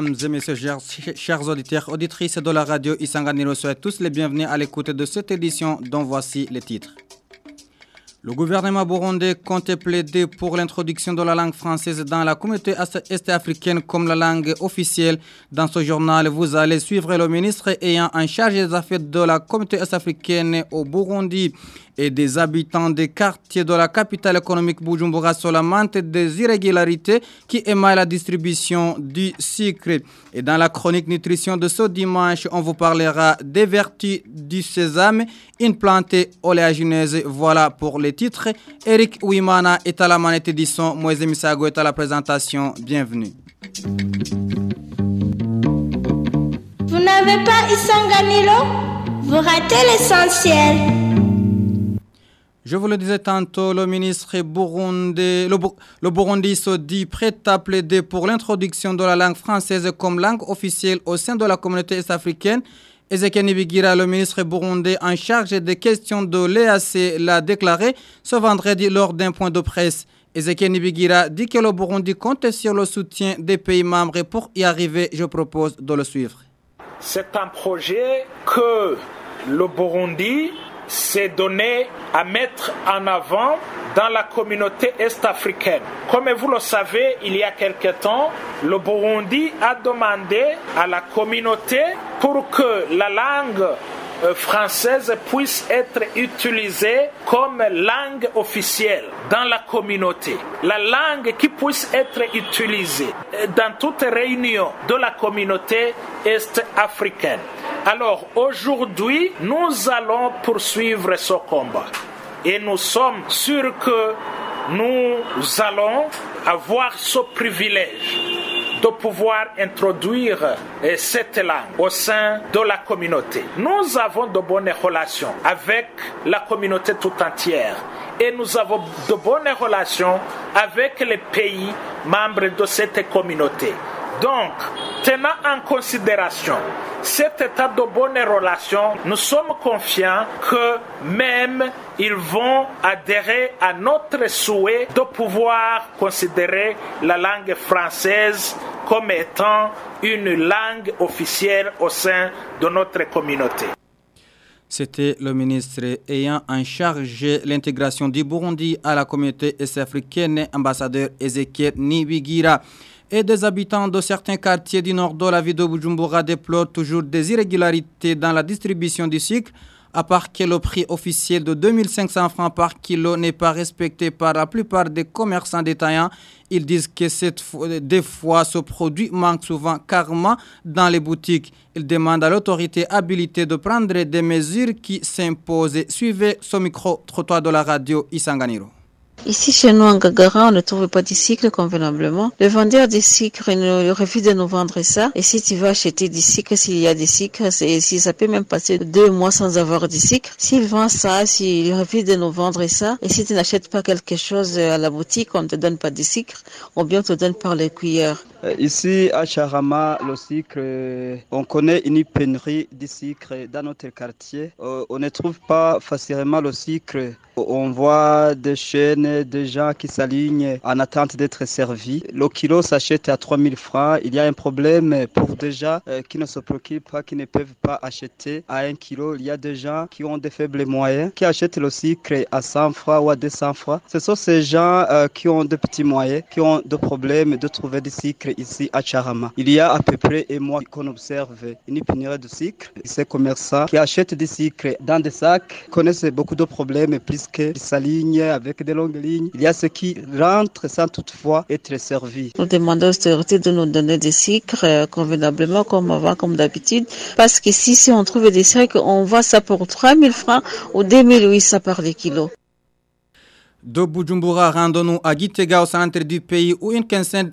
mesdames et messieurs, chers, auditeurs, auditrices de la radio Isanganiro, soyez tous les bienvenus à l'écoute de cette édition dont voici les titres. Le gouvernement burundais compte plaider pour l'introduction de la langue française dans la communauté est-africaine comme la langue officielle. Dans ce journal, vous allez suivre le ministre ayant en charge des affaires de la communauté est-africaine au Burundi et des habitants des quartiers de la capitale économique Bujumbura la des irrégularités qui émaillent la distribution du sucre. Et dans la chronique nutrition de ce dimanche, on vous parlera des vertus du sésame, une plante oléagineuse. Voilà pour les titres. Eric Ouimana est à la manette édition, Moïse Misago est à la présentation. Bienvenue. Vous n'avez pas Isanganilo Vous ratez l'essentiel. Je vous le disais tantôt, le ministre Burundi, le, Burundi se dit prêt à plaider pour l'introduction de la langue française comme langue officielle au sein de la communauté est-africaine. Ezekiel Nibigira, le ministre burundais en charge des questions de l'EAC, l'a déclaré ce vendredi lors d'un point de presse. Ezekiel Nibigira dit que le Burundi compte sur le soutien des pays membres pour y arriver, je propose de le suivre. C'est un projet que le Burundi s'est donné à mettre en avant dans la communauté est-africaine. Comme vous le savez, il y a quelque temps, le Burundi a demandé à la communauté pour que la langue euh, française puisse être utilisée comme langue officielle dans la communauté. La langue qui puisse être utilisée dans toute réunion de la communauté est-africaine. Alors aujourd'hui, nous allons poursuivre ce combat. Et nous sommes sûrs que nous allons avoir ce privilège de pouvoir introduire eh, cette langue au sein de la communauté. Nous avons de bonnes relations avec la communauté tout entière et nous avons de bonnes relations avec les pays membres de cette communauté. Donc, tenant en considération cet état de bonnes relations, nous sommes confiants que même ils vont adhérer à notre souhait de pouvoir considérer la langue française comme étant une langue officielle au sein de notre communauté. C'était le ministre ayant en charge l'intégration du Burundi à la communauté est-africaine, ambassadeur Ezekiel Nibigira et des habitants de certains quartiers du nord de la ville de Bujumbura déplorent toujours des irrégularités dans la distribution du sucre, à part que le prix officiel de 2500 francs par kilo n'est pas respecté par la plupart des commerçants détaillants. Ils disent que cette des fois ce produit manque souvent carrément dans les boutiques. Ils demandent à l'autorité habilitée de prendre des mesures qui s'imposent. Suivez ce micro-trottoir de la radio Isanganiro. Ici, chez nous, en Gagara, on ne trouve pas de cycle convenablement. Le vendeur des sucres nous refuse de nous vendre ça. Et si tu veux acheter des sucres, s'il y a des sucres, si ça peut même passer deux mois sans avoir des sucres. S'il vend ça, s'il refuse de nous vendre ça, et si tu n'achètes pas quelque chose à la boutique, on ne te donne pas de sucre, ou bien on te donne par les cuillères. Euh, ici, à Charama, le sucre, on connaît une pénurie de sucre dans notre quartier. Euh, on ne trouve pas facilement le sucre. On voit des chaînes, des gens qui s'alignent en attente d'être servis. Le kilo s'achète à 3000 francs. Il y a un problème pour des gens euh, qui ne se préoccupent pas, qui ne peuvent pas acheter à un kilo. Il y a des gens qui ont des faibles moyens, qui achètent le sucre à 100 francs ou à 200 francs. Ce sont ces gens qui ont de petits moyens, qui ont des problèmes de trouver du sucre ici à Charama. Il y a à peu près et moi qu'on observe une pénurie de sucre. Ces commerçants qui achètent des sucres dans des sacs connaissent beaucoup de problèmes puisque sa ligne avec des longues Il y a ceux qui rentrent sans toutefois être servis. Nous demandons aux autorités de nous donner des sucres euh, convenablement comme avant, comme d'habitude. Parce que si on trouve des sucres, on voit ça pour 3000 francs ou 2800 par les kilos. De Bujumbura, rendons-nous à Gitega au centre du pays où une quinzaine,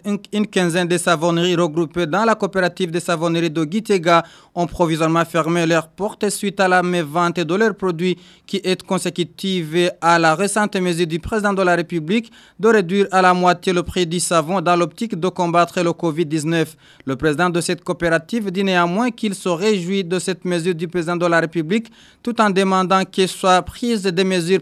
de savonneries regroupées dans la coopérative de savonneries de Gitega ont provisoirement fermé leurs portes suite à la mévente de leurs produits qui est consécutive à la récente mesure du président de la République de réduire à la moitié le prix du savon dans l'optique de combattre le Covid-19. Le président de cette coopérative dit néanmoins qu'il se réjouit de cette mesure du président de la République tout en demandant qu'il soit prise des mesures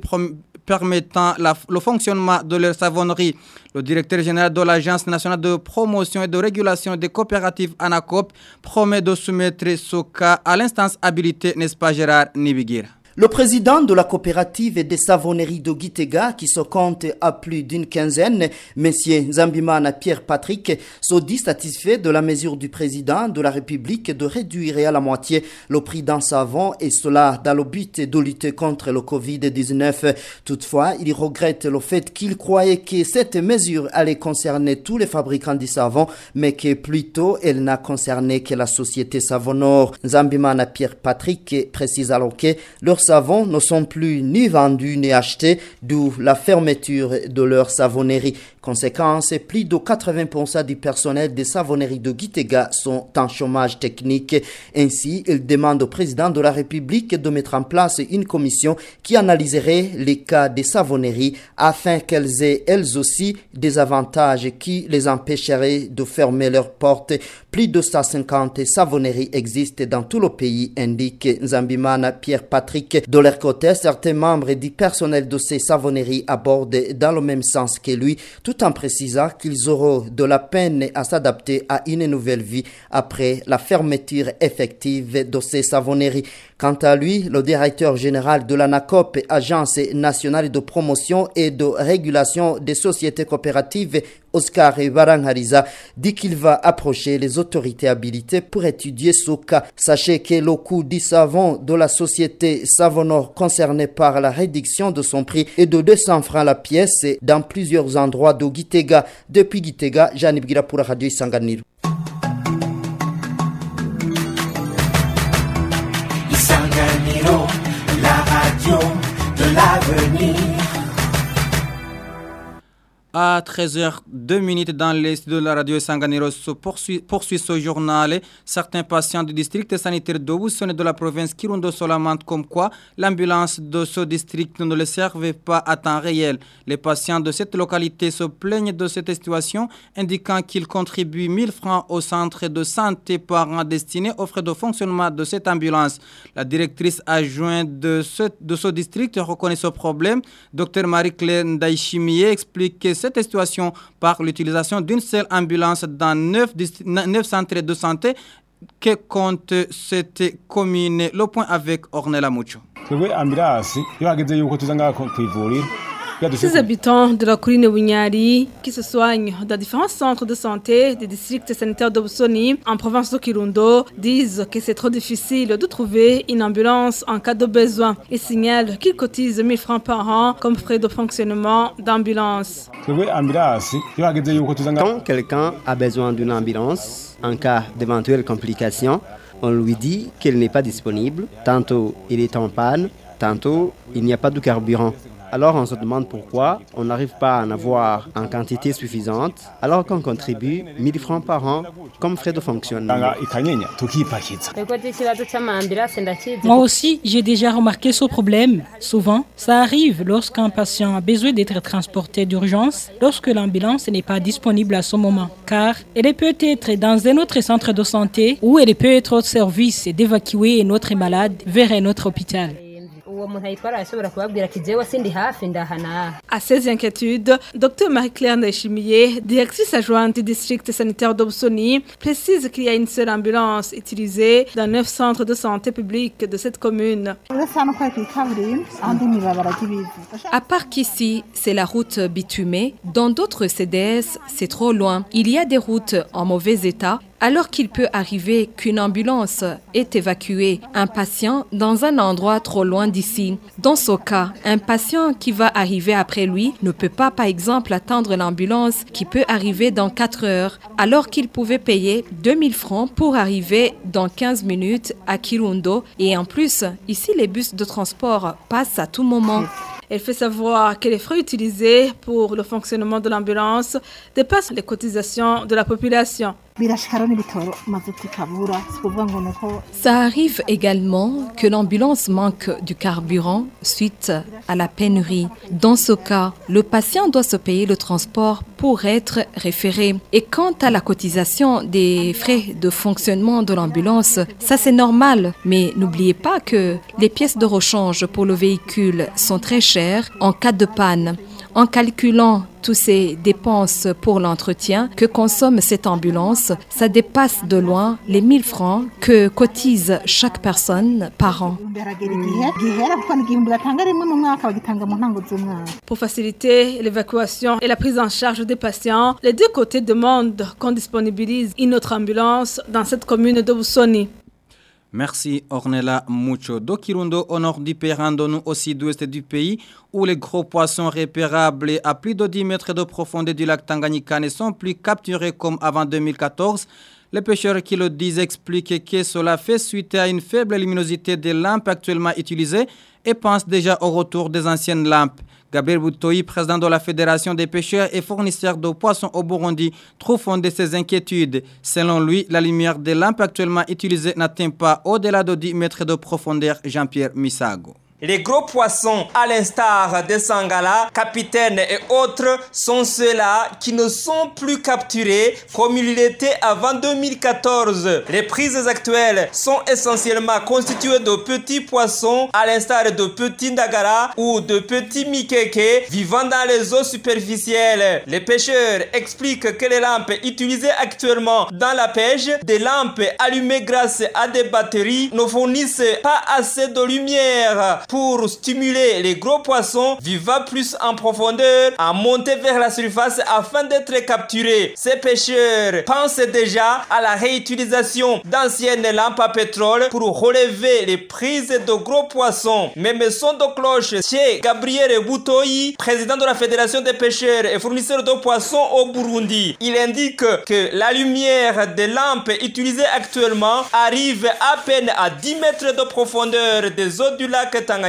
permettant le fonctionnement de leur savonnerie. Le directeur général de l'Agence nationale de promotion et de régulation des coopératives ANACOP promet de soumettre ce cas à l'instance habilitée, n'est-ce pas Gérard Nibigir le président de la coopérative des savonneries de Gitega, qui se compte à plus d'une quinzaine, M. Zambimana Pierre Patrick, se dit satisfait de la mesure du président de la République de réduire à la moitié le prix d'un savon et cela dans le but de lutter contre le Covid-19. Toutefois, il regrette le fait qu'il croyait que cette mesure allait concerner tous les fabricants du savon, mais que plutôt elle n'a concerné que la société Savonor. Zambimana Pierre Patrick précise alors que savons ne sont plus ni vendus ni achetés, d'où la fermeture de leur savonnerie. Conséquence, plus de 80% du personnel des savonneries de Gitega sont en chômage technique. Ainsi, il demande au président de la République de mettre en place une commission qui analyserait les cas des savonneries afin qu'elles aient elles aussi des avantages qui les empêcheraient de fermer leurs portes. Plus de 150 savonneries existent dans tout le pays, indique Zambimana Pierre Patrick. De leur côté, certains membres du personnel de ces savonneries abordent dans le même sens que lui, en précisant qu'ils auront de la peine à s'adapter à une nouvelle vie après la fermeture effective de ces savonneries. Quant à lui, le directeur général de l'ANACOP, Agence nationale de promotion et de régulation des sociétés coopératives, Oscar Baranghariza, dit qu'il va approcher les autorités habilitées pour étudier ce cas. Sachez que le coût du savon de la société Savonor concernée par la réduction de son prix est de 200 francs la pièce dans plusieurs endroits de Gitega. Depuis Gitega, Janib pour Radio Sanganir. À 13h02 dans l'est de la radio Sanganiro se poursuit, ce journal. Certains patients du district sanitaire d'Obusson de la province Kirundo Solamante comme quoi l'ambulance de ce district ne le servait pas à temps réel. Les patients de cette localité se plaignent de cette situation, indiquant qu'ils contribuent 1000 francs au centre de santé par an destiné aux frais de fonctionnement de cette ambulance. La directrice adjointe de ce, de ce district reconnaît ce problème. Dr Marie-Claire Ndaïchimie explique que cette situation par l'utilisation d'une seule ambulance dans neuf, centres de santé que compte cette commune. Le point avec Ornella Mucho. Ces habitants de la colline Winyari qui se soignent dans différents centres de santé des districts sanitaires d'Obsoni en province de Kirundo disent que c'est trop difficile de trouver une ambulance en cas de besoin. Ils signalent qu'ils cotisent 1000 francs par an comme frais de fonctionnement d'ambulance. Quand quelqu'un a besoin d'une ambulance en cas d'éventuelles complications, on lui dit qu'elle n'est pas disponible. Tantôt il est en panne, tantôt il n'y a pas de carburant. Alors on se demande pourquoi on n'arrive pas à en avoir en quantité suffisante alors qu'on contribue 1000 francs par an comme frais de fonctionnement. Moi aussi, j'ai déjà remarqué ce problème. Souvent, ça arrive lorsqu'un patient a besoin d'être transporté d'urgence, lorsque l'ambulance n'est pas disponible à ce moment, car elle peut être dans un autre centre de santé ou elle peut être au service d'évacuer notre malade vers un autre hôpital. À ces inquiétudes, Dr Marie-Claire Ndeshimiye, directrice adjointe du district sanitaire d'Obsoni, précise qu'il y a une seule ambulance utilisée dans neuf centres de santé publics de cette commune. À part qu'ici, c'est la route bitumée, dans d'autres CDS, c'est trop loin. Il y a des routes en mauvais état alors qu'il peut arriver qu'une ambulance ait évacué un patient dans un endroit trop loin d'ici. Dans ce cas, un patient qui va arriver après lui ne peut pas, par exemple, attendre l'ambulance qui peut arriver dans 4 heures, alors qu'il pouvait payer 2000 francs pour arriver dans 15 minutes à Kirundo. Et en plus, ici, les bus de transport passent à tout moment. Elle fait savoir que les frais utilisés pour le fonctionnement de l'ambulance dépassent les cotisations de la population. Ça arrive également que l'ambulance manque du carburant suite à la pénurie. Dans ce cas, le patient doit se payer le transport pour être référé. Et quant à la cotisation des frais de fonctionnement de l'ambulance, ça c'est normal. Mais n'oubliez pas que les pièces de rechange pour le véhicule sont très chères en cas de panne. En calculant toutes ces dépenses pour l'entretien que consomme cette ambulance, ça dépasse de loin les 1000 francs que cotise chaque personne par an. Pour faciliter l'évacuation et la prise en charge des patients, les deux côtés demandent qu'on disponibilise une autre ambulance dans cette commune de Boussoni. Merci Ornella Mucho. Do Kirundo au nord du nous au sud-ouest du pays, où les gros poissons repérables à plus de 10 mètres de profondeur du lac Tanganyika ne sont plus capturés comme avant 2014. Les pêcheurs qui le disent expliquent que cela fait suite à une faible luminosité des lampes actuellement utilisées et pensent déjà au retour des anciennes lampes. Gabriel Boutoui, président de la Fédération des pêcheurs et fournisseur de poissons au Burundi, trouve fondé ses inquiétudes. Selon lui, la lumière des lampes actuellement utilisées n'atteint pas au-delà de 10 mètres de profondeur. Jean-Pierre Misago. Les gros poissons, à l'instar de Sangala, capitaine et autres, sont ceux-là qui ne sont plus capturés comme il était avant 2014. Les prises actuelles sont essentiellement constituées de petits poissons, à l'instar de petits Ndagara ou de petits Mikeke vivant dans les eaux superficielles. Les pêcheurs expliquent que les lampes utilisées actuellement dans la pêche, des lampes allumées grâce à des batteries, ne fournissent pas assez de lumière pour stimuler les gros poissons vivant plus en profondeur à monter vers la surface afin d'être capturés. Ces pêcheurs pensent déjà à la réutilisation d'anciennes lampes à pétrole pour relever les prises de gros poissons. Mais me son de cloche chez Gabriel Boutoyi, président de la Fédération des pêcheurs et fournisseur de poissons au Burundi. Il indique que la lumière des lampes utilisées actuellement arrive à peine à 10 mètres de profondeur des eaux du lac Tanganyika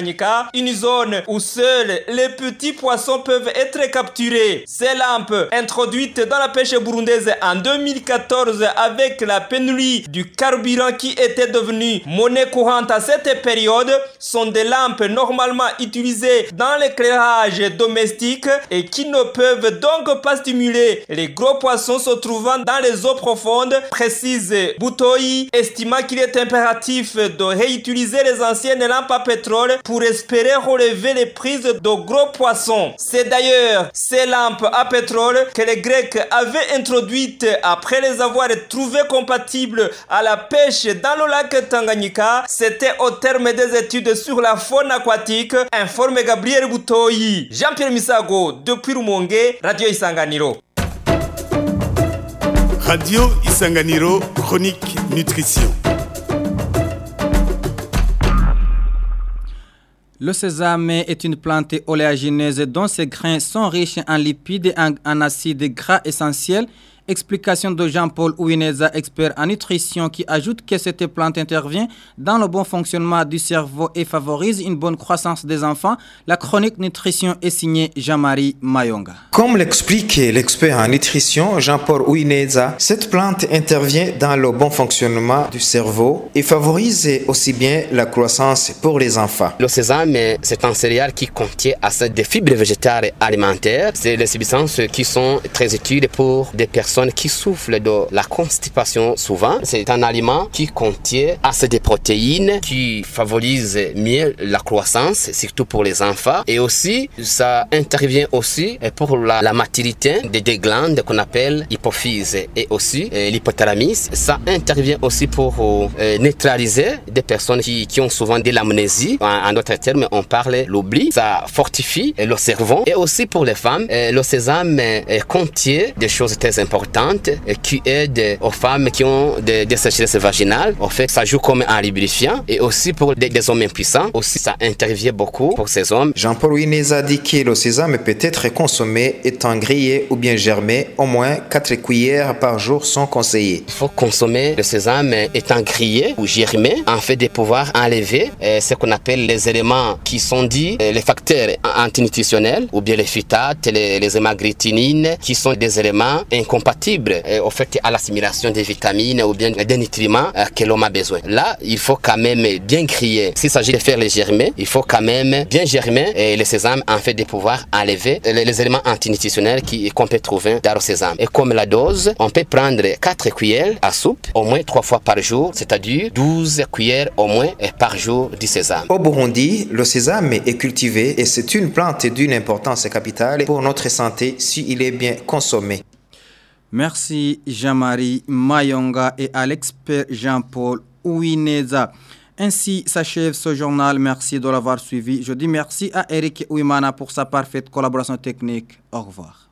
une zone où seuls les petits poissons peuvent être capturés. Ces lampes, introduites dans la pêche burundaise en 2014 avec la pénurie du carburant qui était devenu monnaie courante à cette période, sont des lampes normalement utilisées dans l'éclairage domestique et qui ne peuvent donc pas stimuler les gros poissons se trouvant dans les eaux profondes, précise Boutoyi, estimant qu'il est impératif de réutiliser les anciennes lampes à pétrole pour espérer relever les prises de gros poissons. C'est d'ailleurs ces lampes à pétrole que les Grecs avaient introduites après les avoir trouvées compatibles à la pêche dans le lac Tanganyika. C'était au terme des études sur la faune aquatique, informe Gabriel Boutoyi. Jean-Pierre Misago, depuis Rumonge, Radio Isanganiro. Radio Isanganiro, chronique nutrition. Le sésame est une plante oléagineuse dont ses grains sont riches en lipides et en acides gras essentiels Explication de Jean-Paul Ouineza, expert en nutrition, qui ajoute que cette plante intervient dans le bon fonctionnement du cerveau et favorise une bonne croissance des enfants. La chronique nutrition est signée Jean-Marie Mayonga. Comme l'explique l'expert en nutrition Jean-Paul Ouineza, cette plante intervient dans le bon fonctionnement du cerveau et favorise aussi bien la croissance pour les enfants. Le sésame, c'est un céréal qui contient assez de fibres végétales alimentaires. C'est des substances qui sont très utiles pour des personnes qui souffrent de la constipation souvent. C'est un aliment qui contient assez de protéines, qui favorise mieux la croissance, surtout pour les enfants. Et aussi, ça intervient aussi pour la, maturité des, glandes qu'on appelle hypophyse et aussi euh, l'hypothalamus. Ça intervient aussi pour euh, neutraliser des personnes qui, qui ont souvent de l'amnésie. En, d'autres termes, on parle l'oubli. Ça fortifie le cerveau. Et aussi pour les femmes, euh, le sésame contient des choses très importantes et qui aide aux femmes qui ont des, des sécheresses vaginales. En fait, ça joue comme un lubrifiant et aussi pour des, hommes impuissants. Aussi, ça intervient beaucoup pour ces hommes. Jean-Paul Winez a dit que le sésame peut être consommé étant grillé ou bien germé. Au moins 4 cuillères par jour sont conseillées. Il faut consommer le sésame étant grillé ou germé en fait de pouvoir enlever euh, ce qu'on appelle les éléments qui sont dits euh, les facteurs antinutritionnels ou bien les phytates, les, les qui sont des éléments incompatibles compatible au fait à l'assimilation des vitamines ou bien des nutriments que l'homme a besoin. Là, il faut quand même bien crier. S'il s'agit de faire les germer, il faut quand même bien germer et le sésame en fait de pouvoir enlever les, éléments antinutritionnels qu'on peut trouver dans le sésame. Et comme la dose, on peut prendre 4 cuillères à soupe au moins 3 fois par jour, c'est-à-dire 12 cuillères au moins par jour du sésame. Au Burundi, le sésame est cultivé et c'est une plante d'une importance capitale pour notre santé s'il est bien consommé. Merci Jean-Marie Mayonga et à l'expert Jean-Paul Ouineza. Ainsi s'achève ce journal. Merci de l'avoir suivi. Je dis merci à Eric Ouimana pour sa parfaite collaboration technique. Au revoir.